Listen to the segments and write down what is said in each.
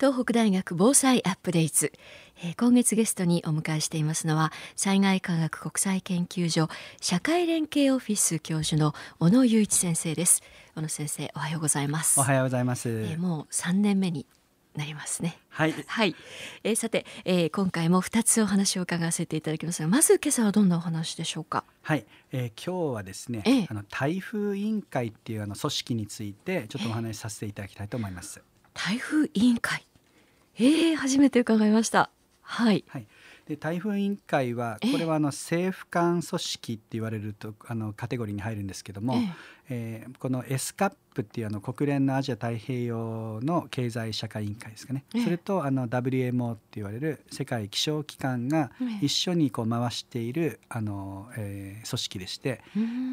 東北大学防災アップデート、えー、今月ゲストにお迎えしていますのは災害科学国際研究所社会連携オフィス教授の小野雄一先生です小野先生おはようございますおはようございます、えー、もう三年目になりますね。はい。はい。えー、さて、えー、今回も二つお話を伺わせていただきますが、まず今朝はどんなお話でしょうか？はい。えー、今日はですね、えー、あの台風委員会っていうあの組織についてちょっとお話しさせていただきたいと思います。台風委員会。ええー、初めて伺いました。はい。はい。で台風委員会はこれはあの政府間組織って言われるとあのカテゴリーに入るんですけども、えー、この S カップっていうあの国連のアジア太平洋の経済社会委員会ですかね、それとあの WMO って言われる世界気象機関が一緒にこう回しているあの、えー、組織でして、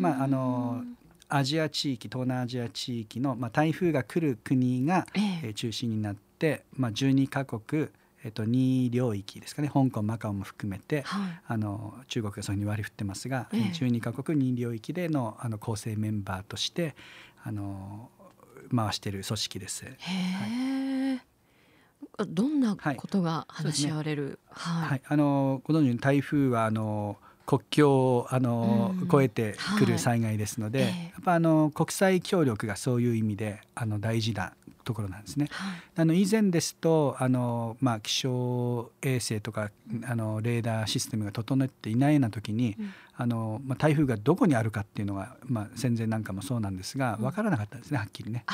まああのアジア地域東南アジア地域の、まあ、台風が来る国が、えー、中心になって、まあ、12カ国えっと、2領域ですかね。香港マカオも含めて、はい、あの中国がそういうふうに割り振ってますが、えー、12か国2領域でのあの構成メンバーとしてあの回している組織です。はい。どんなことが話し合われる、はい、はい、あのご存知のように台風はあの国境をあの、うん、越えてくる災害ですので、はい、やっぱあの国際協力がそういう意味であの大事なところなんですね。はい、あの以前ですとあの、まあ、気象衛星とかあのレーダーシステムが整っていないような時に、うん、あのまあ、台風がどこにあるかっていうのが、まあ、戦前なんかもそうなんですが分からなかったんですね、はっきりね。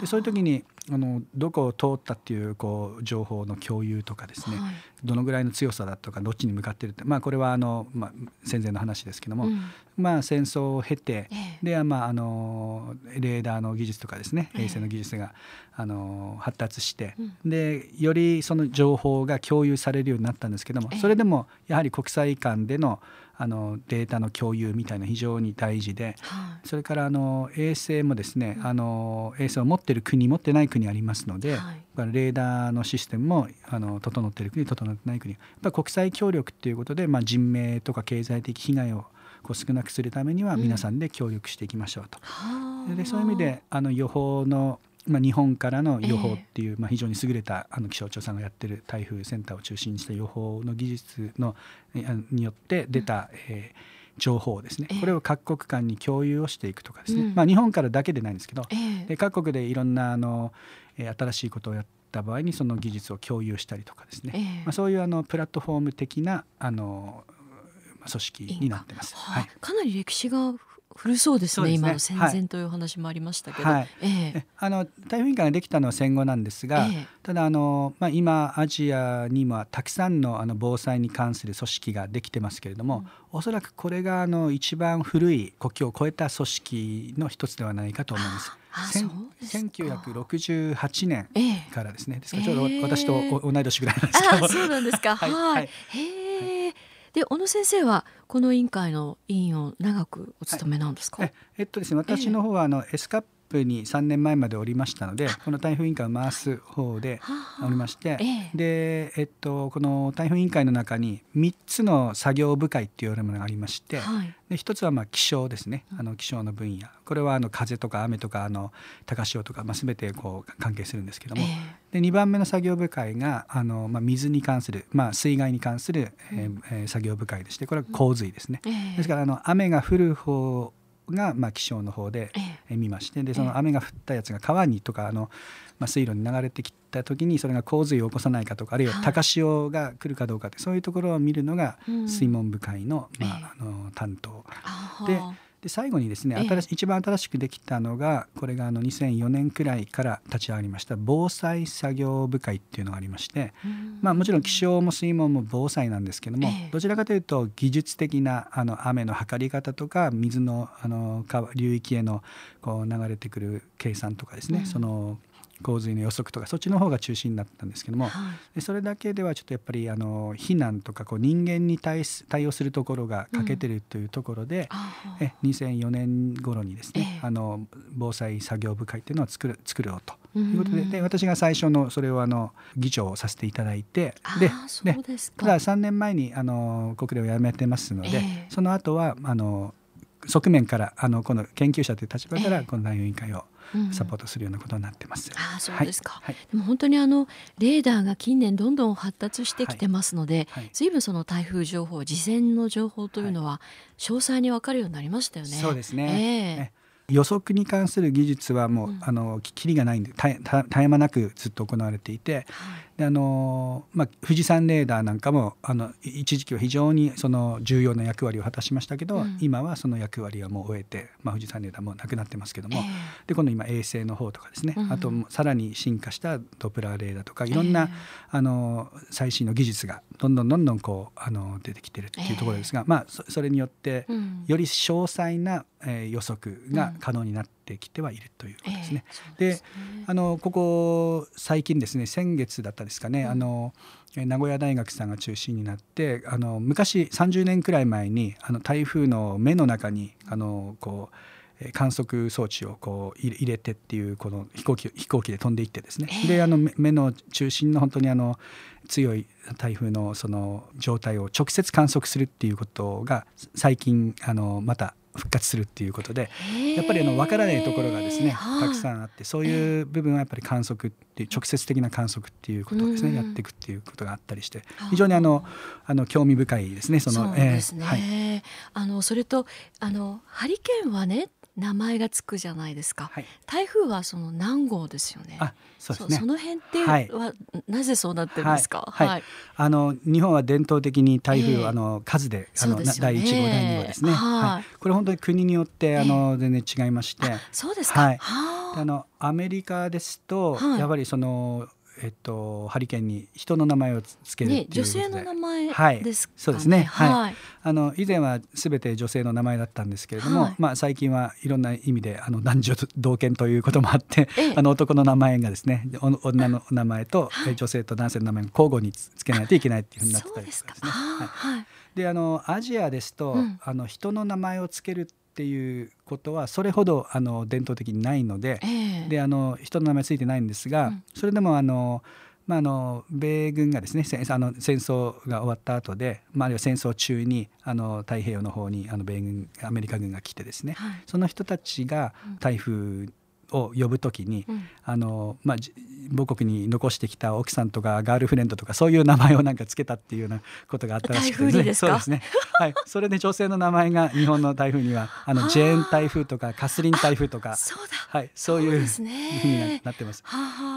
でそういう時にあのどこを通ったっていうこう情報の共有とかですね、はい、どのぐらいの強さだとかどっちに向かってるって、まあ、これはあの、まあ、戦前の話ですけども、うん、まあ、戦争を経て、えで、まあ、あのレーダーの技術とかですね衛星の技術が、あの発達して、うん、でよりその情報が共有されるようになったんですけども、それでもやはり国際間でのあのデータの共有みたいな非常に大事で、はい、それからあの衛星もですね、うん、あの衛星を持ってる国持ってない国ありますので、はい、レーダーのシステムもあの整っている国整ってない国やっぱ国際協力っていうことで、まあ、人命とか経済的被害をこう少なくするためには皆さんで協力していきましょうと。うん、でそういう意味であの予報のまあ、日本からの予報っていう、えー、まあ、非常に優れたあの気象庁さんがやってる台風センターを中心にした予報の技術のによって出た、うん、えー情報ですね、これを各国間に共有をしていくとかですね、うん、まあ、日本からだけでないんですけど、えー、で各国でいろんなあの、えー、新しいことをやった場合にその技術を共有したりとかですね、えー、まあ、そういうあのプラットフォーム的なあの組織になってます。はい、かなり歴史が古そうですね、ね、今の戦前という話もありましたけど、はい。ええ、あの台風委員会ができたのは戦後なんですが、え、ただあの、まあ、今アジアにもたくさんのあの防災に関する組織ができてますけれども、うん、おそらくこれがあの一番古い国境を越えた組織の一つではないかと思います。1968年からですね、ですからちょうど私と同い年ぐらいなんですけど、そうなんですか。はい。はい、へえ。で小野先生はこの委員会の委員を長くお務めなんですか、はい、えっとですね私の方はあの、エスカップに3年前までおりましたのでこの台風委員会を回す方でおりまして、で、えっと、この台風委員会の中に3つの作業部会っていうものがありまして、はい、で1つはまあ気象ですね。あの気象の分野。これはあの風とか雨とかあの高潮とか、まあ、全てこう関係するんですけども、で2番目の作業部会があの、まあ、水に関する、まあ、水害に関する、えー、作業部会でしてこれは洪水ですね。ですからあの雨が降る方が、まあ、気象の方で見ましてでその雨が降ったやつが川にとかあの、まあ、水路に流れてきた時にそれが洪水を起こさないかとかあるいは高潮が来るかどうかってそういうところを見るのが水門部会の,、まあ、あの担当。で。で最後にですね新し、一番新しくできたのがこれがあの2004年くらいから立ち上がりました防災作業部会っていうのがありまして、まあ、もちろん気象も水門も防災なんですけども、どちらかというと技術的なあの雨の測り方とか水のあの流域へのこう流れてくる計算とかですね、その洪水の予測とかそっちの方が中心になったんですけども、はい、それだけではちょっとやっぱりあの避難とかこう人間に対対応するところが欠けてるというところで、うん、え2004年頃にですね、えー、あの防災作業部会っていうのを作る作ろうと。いうことでで私が最初のそれをあの議長をさせていただいてででただ3年前にあの国連を辞めてますので、えー、その後はあの側面からあのこの研究者という立場からこの内容委員会を、えーサポートするようなことになってます。うん、あそうですか、はい、でも本当にあのレーダーが近年どんどん発達してきてますので、はい、随分その台風情報事前の情報というのは詳細に分かるようになりましたよね。そうですね、えー予測に関する技術はもう、うん、あのきりがないんで絶え間なくずっと行われていて、であのまあ、富士山レーダーなんかもあの一時期は非常にその重要な役割を果たしましたけど、うん、今はその役割はもう終えて、まあ、富士山レーダーもなくなってますけども、えー、で今度今衛星の方とかですね、うん、あとさらに進化したドプラーレーダーとかいろんな、えー、あの最新の技術がどんどんどんどんこうあの出てきてるっていうところですが、えー、まあ、それによって、より詳細な、えー、予測が可能になってきてはいるということですね。えー、で、ね、あのここ最近ですね先月だったですかね、うん、あの名古屋大学さんが中心になってあの昔30年くらい前にあの台風の目の中にあのこう観測装置をこう入れてっていうこの飛行機飛行機で飛んでいってですね、えー、であの目の中心の本当にあの強い台風のその状態を直接観測するっていうことが最近あのまた復活するっていうことでやっぱりあの分からないところがですねたくさんあってそういう部分はやっぱり観測っていう直接的な観測っていうことをですね、やっていくっていうことがあったりして非常にあのあの興味深いですねそのそね、えーはい、あのそれとあのハリケーンはね名前がつくじゃないですか、はい、台風はその何号ですよね。あそうですね。その辺っては、なぜそうなってるんですか、はい。あの日本は伝統的に台風、えー、あの数であの、ね、第一号第二号ですね、はい、これ本当に国によってあの、全然違いまして。そうですか、はい、あ。のアメリカですと、やっぱりそのえっと、ハリケーンに人の名前をつけるね、女性の名前ですか、ね、そうですね、はい、はい、あの以前はすべて女性の名前だったんですけれども、はい、まあ、最近はいろんな意味であの男女同権ということもあって、ええ、あの男の名前がですね女の名前と、はい、女性と男性の名前が交互につけないといけないっていうふうになってたりとかですね。はい、であのアジアですと、うん、あの人の名前をつけるっていうことはそれほどあの伝統的にないのでえー、であの人の名前ついてないんですが、うん、それでもあの、まあ、あの米軍がですねあの戦争が終わった後で、まあ、あるいは戦争中にあの太平洋の方にあの米軍アメリカ軍が来てですね、はい、その人たちが台風を呼ぶときに、うん、あのまあ、母国に残してきた奥さんとかガールフレンドとかそういう名前をなんかつけたっていうようなことがあったらしくて、ね、そうですね、はい、それで女性の名前が日本の台風にはあのジェーン台風とかカスリン台風とか。そうはい、そういうふうになってます。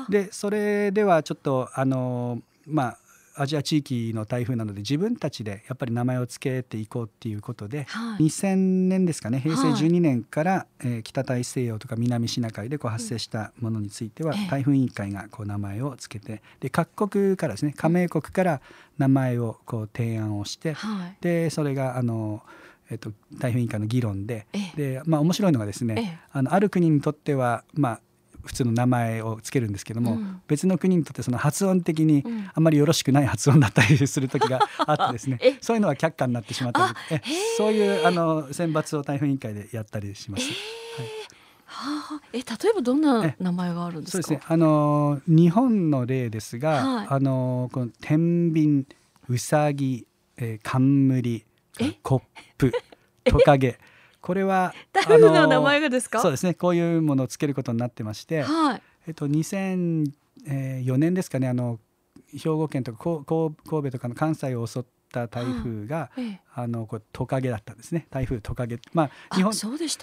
でそれではちょっとあのまあアジア地域の台風なので自分たちでやっぱり名前を付けていこうっていうことで、はい、2000年ですかね平成12年から、はい、えー、北大西洋とか南シナ海でこう発生したものについては、うん、台風委員会がこう名前を付けてで各国からですね加盟国から名前をこう提案をして、はい、でそれがあのえっと、台風委員会の議論でで、まあ、面白いのがですねあのある国にとっては、まあ、普通の名前をつけるんですけども、うん、別の国にとってその発音的にあまりよろしくない発音だったりする時が あってですね。そういうのは却下になってしまったりそういうあの選抜を台風委員会でやったりします。はい。はあ、え例えばどんな名前があるんですか？そうですね。あの日本の例ですが、はい、あのこの天秤、うさぎ、えー、冠、コップ、トカゲ。これは台風の名前がですか？そうですね。こういうものをつけることになってまして、はい、えっと、2004年ですかね。あの兵庫県とか神戸とかの関西を襲っった台風が、ええ、あのこれトカゲだったんですね。台風トカゲ。まあ日本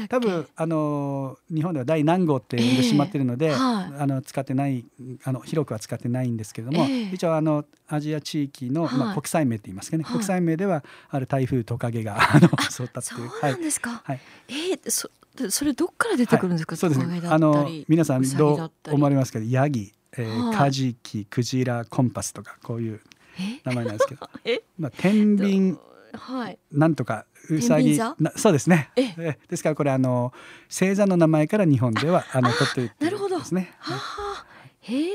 多分あの日本では第何号って呼んでしまってるので、えはい、あの使ってないあの広くは使ってないんですけれども、一応あのアジア地域の、まあ、国際名って言いますかね、はい、国際名ではある台風トカゲがあの襲ったっていう。そうなんですか？はい。えー、そそれどっから出てくるんですか？はい、そうですね。あの皆さんどう思われますか？ヤギ、えー、カジキ、クジラ、コンパスとかこういう名前なんですけど、まあ天秤。はい、なんとかうさぎ。そうですね。え？ですからこれあの星座の名前から日本ではあの取っているなるほど。ですね。はあ、へえ。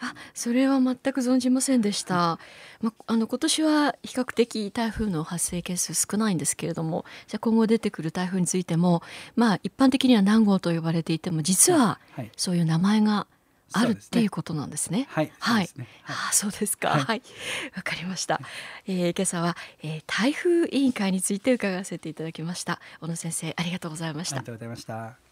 あ、それは全く存じませんでした。まあの今年は比較的台風の発生件数少ないんですけれども、じゃ今後出てくる台風についても、まあ一般的には何号と呼ばれていても実はそういう名前があるっていうことなんですね。はい。はい。ああ、そうですか。はい。わ、かりました。えー、今朝は、えー、台風委員会について伺わせていただきました。小野先生、ありがとうございました。ありがとうございました。